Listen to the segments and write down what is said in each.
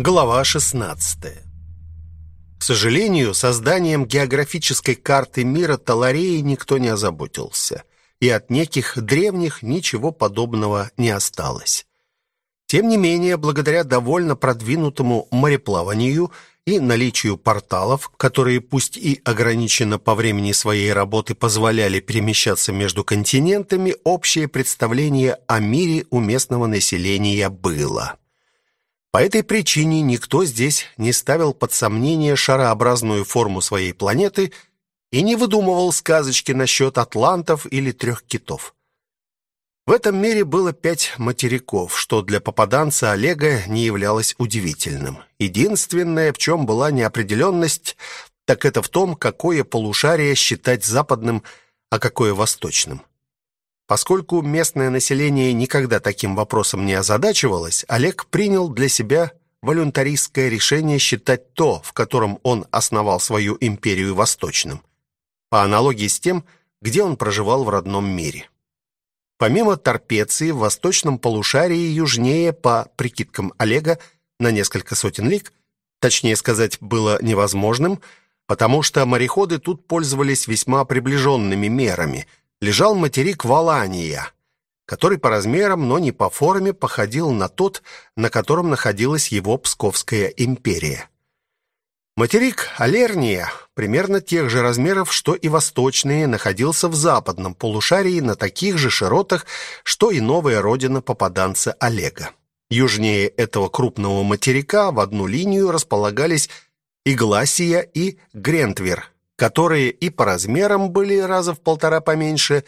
Глава 16. К сожалению, созданием географической карты мира Талареи никто не озаботился, и от неких древних ничего подобного не осталось. Тем не менее, благодаря довольно продвинутому мореплаванию и наличию порталов, которые пусть и ограниченно по времени своей работы позволяли перемещаться между континентами, общее представление о мире у местного населения было. По этой причине никто здесь не ставил под сомнение шарообразную форму своей планеты и не выдумывал сказочки насчет атлантов или трех китов. В этом мире было пять материков, что для попаданца Олега не являлось удивительным. Единственное, в чем была неопределенность, так это в том, какое полушарие считать западным, а какое восточным. Поскольку местное население никогда таким вопросом не озадачивалось, Олег принял для себя волюнтаристское решение считать то, в котором он основал свою империю восточным, по аналогии с тем, где он проживал в родном мире. Помимо Торпеции, в восточном полушарии южнее, по прикидкам Олега, на несколько сотен лиг, точнее сказать, было невозможным, потому что мореходы тут пользовались весьма приближенными мерами – лежал материк Валания, который по размерам, но не по форме походил на тот, на котором находилась его Псковская империя. Материк Алерния, примерно тех же размеров, что и восточные, находился в западном полушарии на таких же широтах, что и новая родина попаданца Олега. Южнее этого крупного материка в одну линию располагались Игласия и Грентвер, которые и по размерам были раза в полтора поменьше,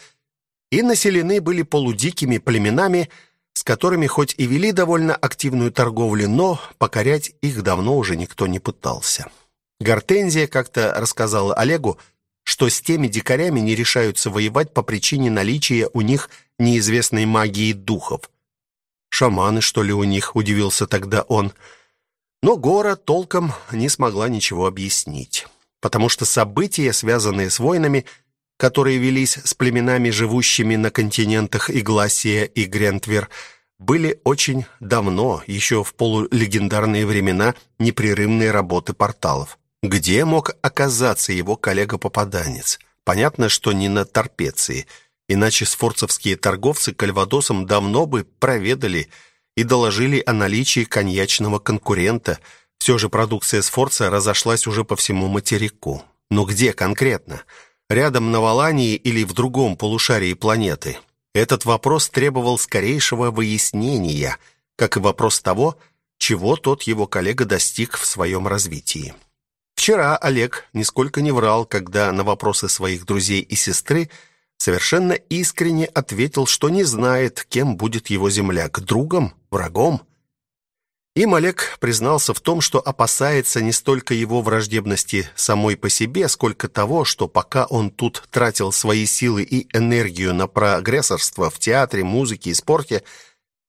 и населены были полудикими племенами, с которыми хоть и вели довольно активную торговлю, но покорять их давно уже никто не пытался. Гортензия как-то рассказала Олегу, что с теми дикарями не решаются воевать по причине наличия у них неизвестной магии духов. Шаманы, что ли, у них, удивился тогда он. Но Гора толком не смогла ничего объяснить потому что события, связанные с войнами, которые велись с племенами, живущими на континентах Игласия и Грентвер, были очень давно, еще в полулегендарные времена непрерывной работы порталов. Где мог оказаться его коллега-попаданец? Понятно, что не на Торпеции, иначе сфорцевские торговцы кальвадосом давно бы проведали и доложили о наличии коньячного конкурента – все же продукция Сфорца разошлась уже по всему материку. Но где конкретно? Рядом на Валании или в другом полушарии планеты? Этот вопрос требовал скорейшего выяснения, как и вопрос того, чего тот его коллега достиг в своем развитии. Вчера Олег нисколько не врал, когда на вопросы своих друзей и сестры совершенно искренне ответил, что не знает, кем будет его земляк, другом, врагом. Им Олег признался в том, что опасается не столько его враждебности самой по себе, сколько того, что пока он тут тратил свои силы и энергию на прогрессорство в театре, музыке и спорте,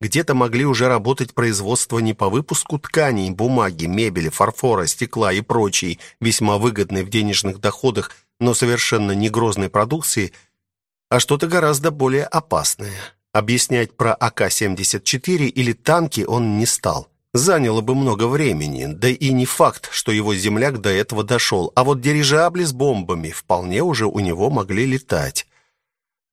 где-то могли уже работать производства не по выпуску тканей, бумаги, мебели, фарфора, стекла и прочей весьма выгодной в денежных доходах, но совершенно не грозной продукции, а что-то гораздо более опасное. Объяснять про АК-74 или танки он не стал заняло бы много времени, да и не факт, что его земляк до этого дошел, а вот дирижабли с бомбами вполне уже у него могли летать.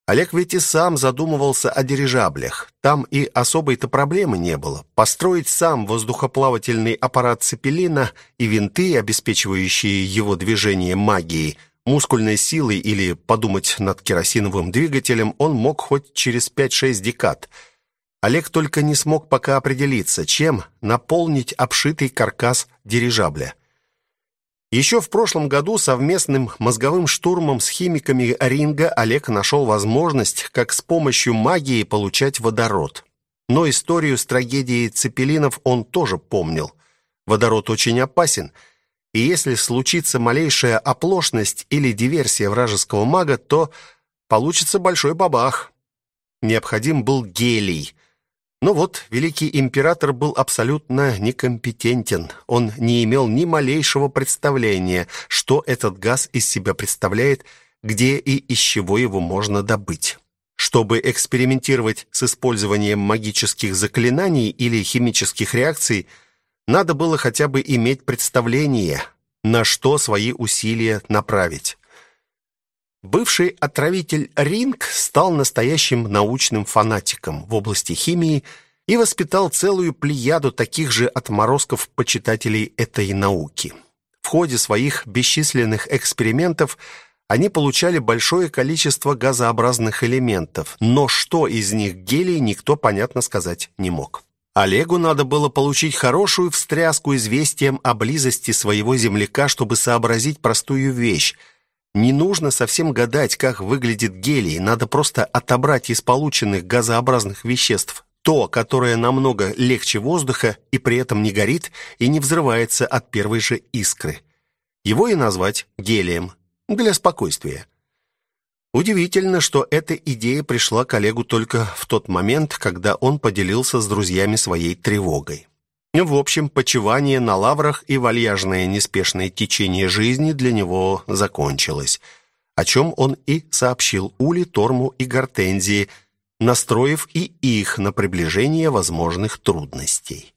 Олег ведь и сам задумывался о дирижаблях. Там и особой-то проблемы не было. Построить сам воздухоплавательный аппарат Цепелина и винты, обеспечивающие его движение магией, мускульной силой или подумать над керосиновым двигателем, он мог хоть через 5-6 декад – Олег только не смог пока определиться, чем наполнить обшитый каркас дирижабля. Еще в прошлом году совместным мозговым штурмом с химиками Ринга Олег нашел возможность, как с помощью магии получать водород. Но историю с трагедией цепелинов он тоже помнил. Водород очень опасен, и если случится малейшая оплошность или диверсия вражеского мага, то получится большой бабах. Необходим был гелий, но вот великий император был абсолютно некомпетентен. Он не имел ни малейшего представления, что этот газ из себя представляет, где и из чего его можно добыть. Чтобы экспериментировать с использованием магических заклинаний или химических реакций, Надо было хотя бы иметь представление, на что свои усилия направить. Бывший отравитель Ринг стал настоящим научным фанатиком в области химии и воспитал целую плеяду таких же отморозков-почитателей этой науки. В ходе своих бесчисленных экспериментов они получали большое количество газообразных элементов, но что из них гелий, никто понятно сказать не мог. Олегу надо было получить хорошую встряску известием о близости своего земляка, чтобы сообразить простую вещь. Не нужно совсем гадать, как выглядит гелий, надо просто отобрать из полученных газообразных веществ то, которое намного легче воздуха и при этом не горит и не взрывается от первой же искры. Его и назвать гелием для спокойствия. Удивительно, что эта идея пришла коллегу только в тот момент, когда он поделился с друзьями своей тревогой. В общем, почивание на лаврах и вальяжное неспешное течение жизни для него закончилось, о чем он и сообщил Ули, Торму и Гортензии, настроив и их на приближение возможных трудностей.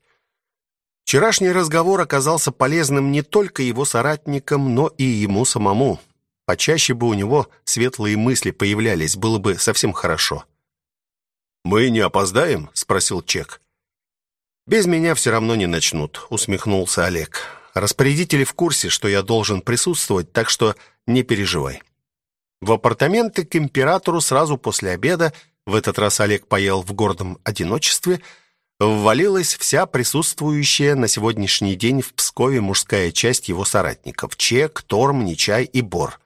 Вчерашний разговор оказался полезным не только его соратникам, но и ему самому. Почаще бы у него светлые мысли появлялись, было бы совсем хорошо. «Мы не опоздаем?» — спросил Чек. «Без меня все равно не начнут», — усмехнулся Олег. «Распорядители в курсе, что я должен присутствовать, так что не переживай». В апартаменты к императору сразу после обеда, в этот раз Олег поел в гордом одиночестве, ввалилась вся присутствующая на сегодняшний день в Пскове мужская часть его соратников — Чек, Торм, Нечай и Бор.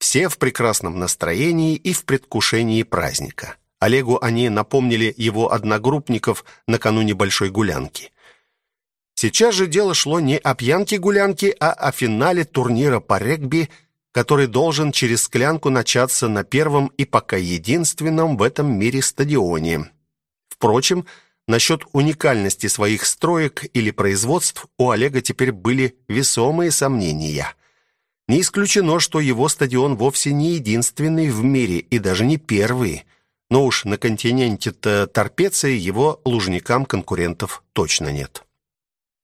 Все в прекрасном настроении и в предвкушении праздника. Олегу они напомнили его одногруппников накануне большой гулянки. Сейчас же дело шло не о пьянке-гулянке, а о финале турнира по регби, который должен через склянку начаться на первом и пока единственном в этом мире стадионе. Впрочем, насчет уникальности своих строек или производств у Олега теперь были весомые сомнения. Не исключено, что его стадион вовсе не единственный в мире и даже не первый. Но уж на континенте-то Торпеции его лужникам конкурентов точно нет.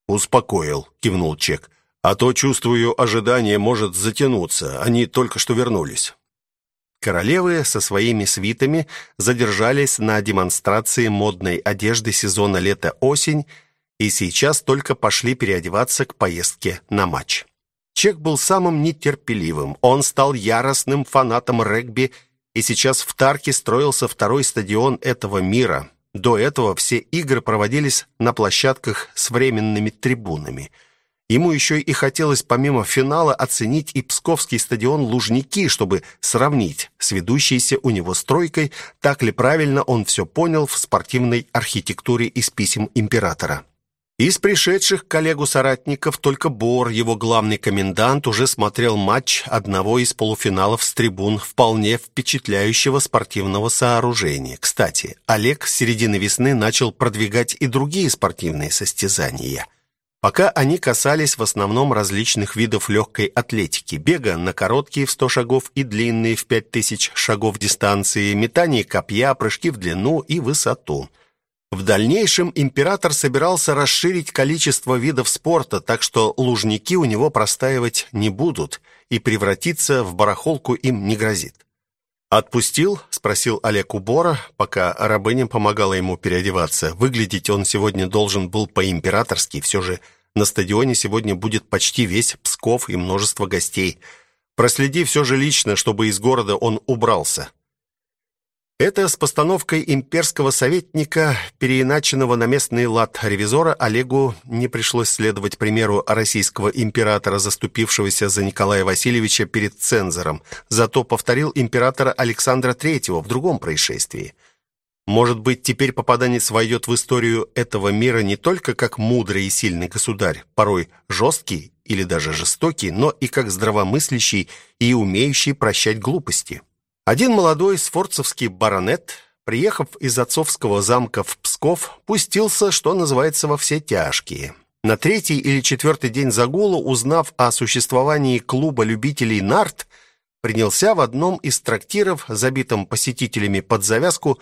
«Успокоил», — кивнул Чек. «А то, чувствую, ожидание может затянуться. Они только что вернулись». Королевы со своими свитами задержались на демонстрации модной одежды сезона лето-осень и сейчас только пошли переодеваться к поездке на матч. Чек был самым нетерпеливым. Он стал яростным фанатом регби, и сейчас в Тарке строился второй стадион этого мира. До этого все игры проводились на площадках с временными трибунами. Ему еще и хотелось помимо финала оценить и Псковский стадион Лужники, чтобы сравнить с ведущейся у него стройкой, так ли правильно он все понял в спортивной архитектуре из писем императора. Из пришедших коллегу-соратников только Бор, его главный комендант, уже смотрел матч одного из полуфиналов с трибун вполне впечатляющего спортивного сооружения. Кстати, Олег с середины весны начал продвигать и другие спортивные состязания. Пока они касались в основном различных видов легкой атлетики, бега на короткие в 100 шагов и длинные в 5000 шагов дистанции, метание копья, прыжки в длину и высоту – в дальнейшем император собирался расширить количество видов спорта, так что лужники у него простаивать не будут, и превратиться в барахолку им не грозит. «Отпустил?» — спросил Олег Бора, пока рабыня помогала ему переодеваться. Выглядеть он сегодня должен был по-императорски, все же на стадионе сегодня будет почти весь Псков и множество гостей. Проследи все же лично, чтобы из города он убрался. Это с постановкой имперского советника, переиначенного на местный лад ревизора, Олегу не пришлось следовать примеру российского императора, заступившегося за Николая Васильевича перед цензором, зато повторил императора Александра III в другом происшествии. Может быть, теперь попаданец войдет в историю этого мира не только как мудрый и сильный государь, порой жесткий или даже жестокий, но и как здравомыслящий и умеющий прощать глупости. Один молодой сфорцевский баронет, приехав из отцовского замка в Псков, пустился, что называется, во все тяжкие. На третий или четвертый день загула, узнав о существовании клуба любителей нарт, принялся в одном из трактиров, забитом посетителями под завязку,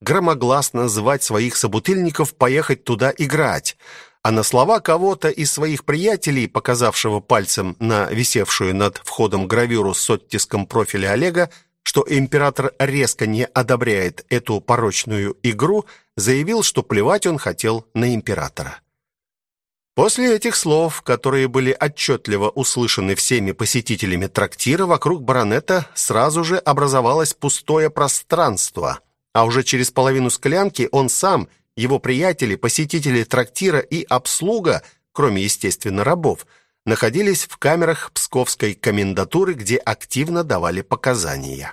громогласно звать своих собутыльников поехать туда играть, А на слова кого-то из своих приятелей, показавшего пальцем на висевшую над входом гравюру с оттиском профиля Олега, что император резко не одобряет эту порочную игру, заявил, что плевать он хотел на императора. После этих слов, которые были отчетливо услышаны всеми посетителями трактира, вокруг баронета сразу же образовалось пустое пространство, а уже через половину склянки он сам, его приятели, посетители трактира и обслуга, кроме, естественно, рабов, находились в камерах Псковской комендатуры, где активно давали показания.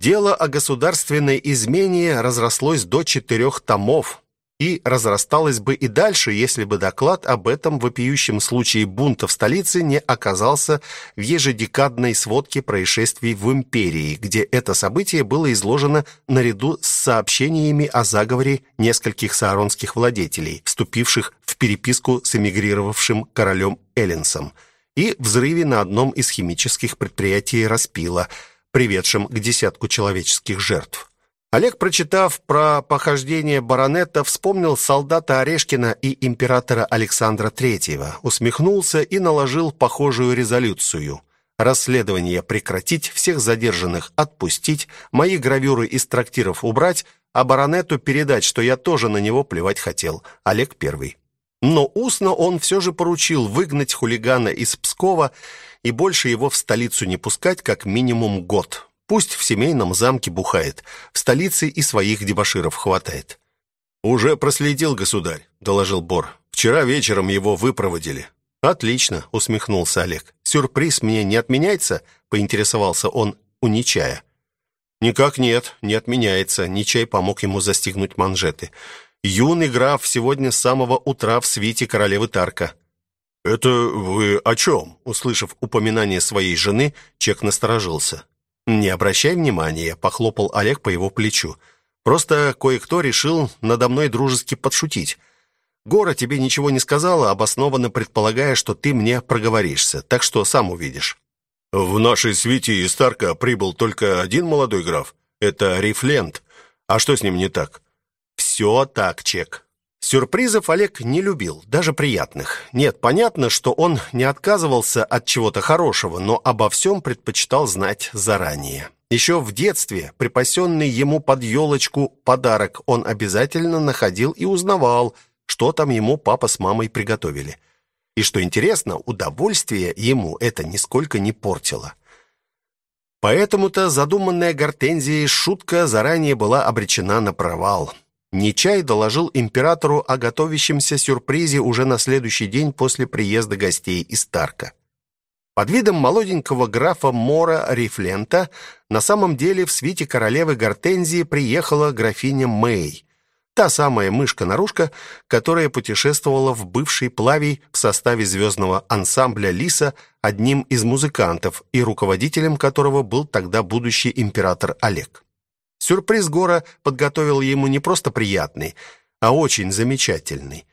Дело о государственной измене разрослось до четырех томов, и разрасталось бы и дальше, если бы доклад об этом вопиющем случае бунта в столице не оказался в ежедекадной сводке происшествий в империи, где это событие было изложено наряду с сообщениями о заговоре нескольких сааронских владетелей, вступивших в переписку с эмигрировавшим королем Эллинсом, и взрыве на одном из химических предприятий Распила, приведшем к десятку человеческих жертв. Олег, прочитав про похождение баронета, вспомнил солдата Орешкина и императора Александра III, усмехнулся и наложил похожую резолюцию. Расследование прекратить, всех задержанных отпустить, мои гравюры из трактиров убрать, а баронету передать, что я тоже на него плевать хотел. Олег первый. Но устно он все же поручил выгнать хулигана из Пскова и больше его в столицу не пускать как минимум год. Пусть в семейном замке бухает, в столице и своих дебоширов хватает. Уже проследил государь, доложил Бор. Вчера вечером его выпроводили. Отлично, усмехнулся Олег. Сюрприз мне не отменяется? поинтересовался он у Нечая. Никак нет, не отменяется. Нечай помог ему застегнуть манжеты. Юный граф сегодня с самого утра в свите королевы Тарка. Это вы о чем?» Услышав упоминание своей жены, Чек насторожился. «Не обращай внимания», — похлопал Олег по его плечу. «Просто кое-кто решил надо мной дружески подшутить. Гора тебе ничего не сказала, обоснованно предполагая, что ты мне проговоришься, так что сам увидишь». «В нашей свите из Старка прибыл только один молодой граф. Это Рифлент. А что с ним не так?» «Все так, Чек. Сюрпризов Олег не любил, даже приятных. Нет, понятно, что он не отказывался от чего-то хорошего, но обо всем предпочитал знать заранее. Еще в детстве припасенный ему под елочку подарок он обязательно находил и узнавал, что там ему папа с мамой приготовили. И что интересно, удовольствие ему это нисколько не портило. Поэтому-то задуманная Гортензией шутка заранее была обречена на провал. Нечай доложил императору о готовящемся сюрпризе уже на следующий день после приезда гостей из Тарка. Под видом молоденького графа Мора Рифлента на самом деле в свите королевы Гортензии приехала графиня Мэй, та самая мышка-нарушка, которая путешествовала в бывший Плавий в составе звездного ансамбля Лиса, одним из музыкантов и руководителем которого был тогда будущий император Олег. Сюрприз Гора подготовил ему не просто приятный, а очень замечательный.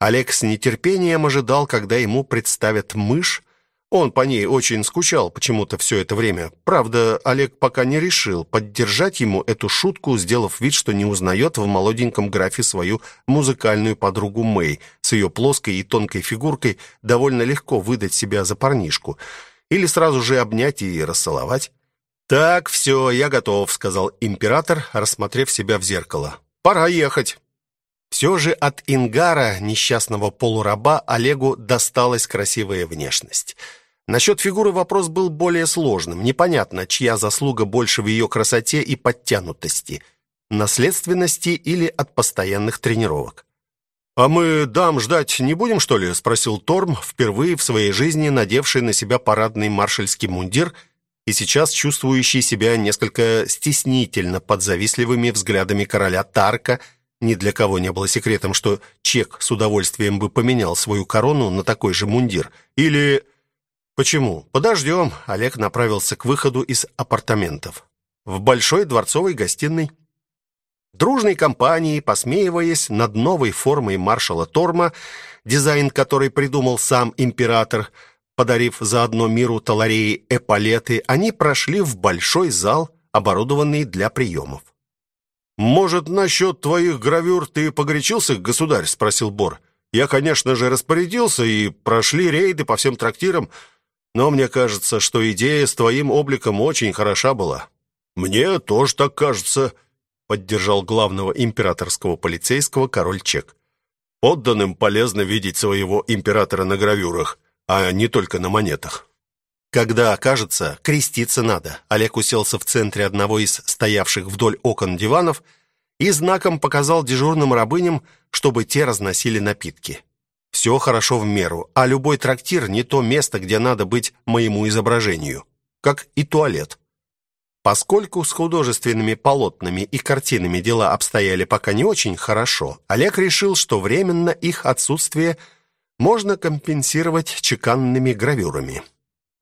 Олег с нетерпением ожидал, когда ему представят мышь. Он по ней очень скучал почему-то все это время. Правда, Олег пока не решил поддержать ему эту шутку, сделав вид, что не узнает в молоденьком графе свою музыкальную подругу Мэй. С ее плоской и тонкой фигуркой довольно легко выдать себя за парнишку. Или сразу же обнять и расцеловать. «Так, все, я готов», — сказал император, рассмотрев себя в зеркало. «Пора ехать». Все же от Ингара, несчастного полураба, Олегу досталась красивая внешность. Насчет фигуры вопрос был более сложным. Непонятно, чья заслуга больше в ее красоте и подтянутости. Наследственности или от постоянных тренировок. «А мы дам ждать не будем, что ли?» — спросил Торм, впервые в своей жизни надевший на себя парадный маршальский мундир — и сейчас чувствующий себя несколько стеснительно под завистливыми взглядами короля Тарка, ни для кого не было секретом, что Чек с удовольствием бы поменял свою корону на такой же мундир. Или... Почему? Подождем. Олег направился к выходу из апартаментов. В большой дворцовой гостиной. Дружной компанией, посмеиваясь над новой формой маршала Торма, дизайн которой придумал сам император, Подарив заодно миру Талареи эполеты, они прошли в большой зал, оборудованный для приемов. «Может, насчет твоих гравюр ты погорячился, государь?» — спросил Бор. Я, конечно же, распорядился, и прошли рейды по всем трактирам, но мне кажется, что идея с твоим обликом очень хороша была». «Мне тоже так кажется», — поддержал главного императорского полицейского король Чек. «Подданным полезно видеть своего императора на гравюрах, а не только на монетах». Когда окажется, креститься надо. Олег уселся в центре одного из стоявших вдоль окон диванов и знаком показал дежурным рабыням, чтобы те разносили напитки. Все хорошо в меру, а любой трактир не то место, где надо быть моему изображению, как и туалет. Поскольку с художественными полотнами и картинами дела обстояли пока не очень хорошо, Олег решил, что временно их отсутствие можно компенсировать чеканными гравюрами.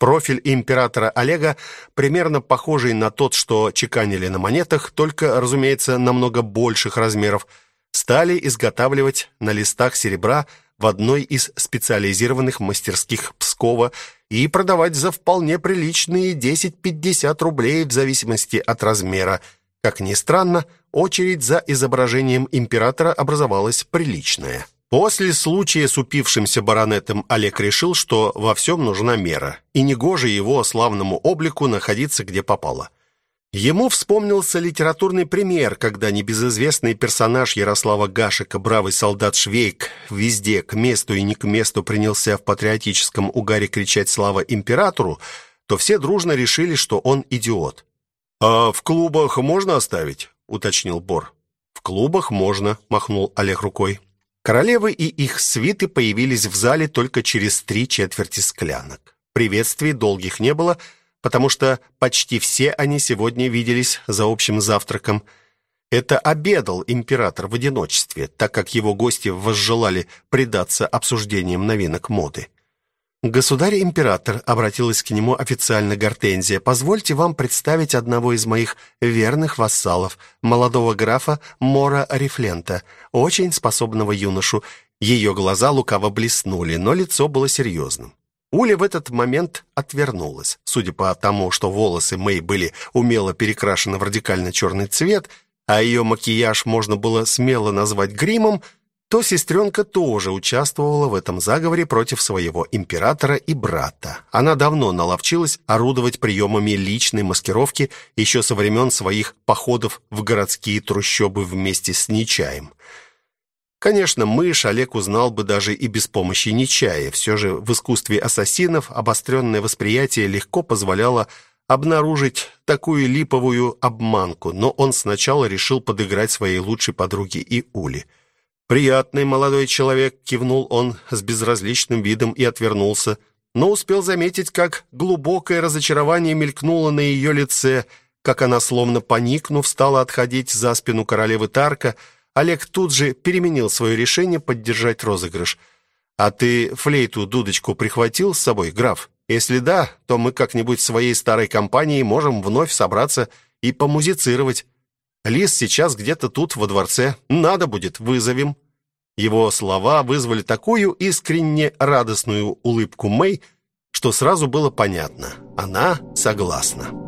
Профиль императора Олега примерно похожий на тот, что чеканили на монетах, только, разумеется, намного больших размеров, стали изготавливать на листах серебра в одной из специализированных мастерских Пскова и продавать за вполне приличные 10-50 рублей в зависимости от размера. Как ни странно, очередь за изображением императора образовалась приличная. После случая с упившимся баронетом Олег решил, что во всем нужна мера, и негоже его славному облику находиться где попало. Ему вспомнился литературный пример, когда небезызвестный персонаж Ярослава Гашика, бравый солдат Швейк, везде к месту и не к месту принялся в патриотическом угаре кричать «Слава императору», то все дружно решили, что он идиот. «А в клубах можно оставить?» — уточнил Бор. «В клубах можно», — махнул Олег рукой. Королевы и их свиты появились в зале только через три четверти склянок. Приветствий долгих не было, потому что почти все они сегодня виделись за общим завтраком. Это обедал император в одиночестве, так как его гости возжелали предаться обсуждениям новинок моды. «Государь-император», — обратилась к нему официально Гортензия, «позвольте вам представить одного из моих верных вассалов, молодого графа Мора Арифлента, очень способного юношу». Ее глаза лукаво блеснули, но лицо было серьезным. Уля в этот момент отвернулась. Судя по тому, что волосы Мэй были умело перекрашены в радикально черный цвет, а ее макияж можно было смело назвать гримом — то сестренка тоже участвовала в этом заговоре против своего императора и брата. Она давно наловчилась орудовать приемами личной маскировки еще со времен своих походов в городские трущобы вместе с Нечаем. Конечно, мышь Олег узнал бы даже и без помощи Нечая. Все же в искусстве ассасинов обостренное восприятие легко позволяло обнаружить такую липовую обманку, но он сначала решил подыграть своей лучшей подруге и Уле – «Приятный молодой человек», — кивнул он с безразличным видом и отвернулся, но успел заметить, как глубокое разочарование мелькнуло на ее лице, как она, словно поникнув, стала отходить за спину королевы Тарка. Олег тут же переменил свое решение поддержать розыгрыш. «А ты флейту-дудочку прихватил с собой, граф? Если да, то мы как-нибудь своей старой компанией можем вновь собраться и помузицировать». Лис сейчас где-то тут, во дворце. Надо будет, вызовем». Его слова вызвали такую искренне радостную улыбку Мэй, что сразу было понятно. Она согласна.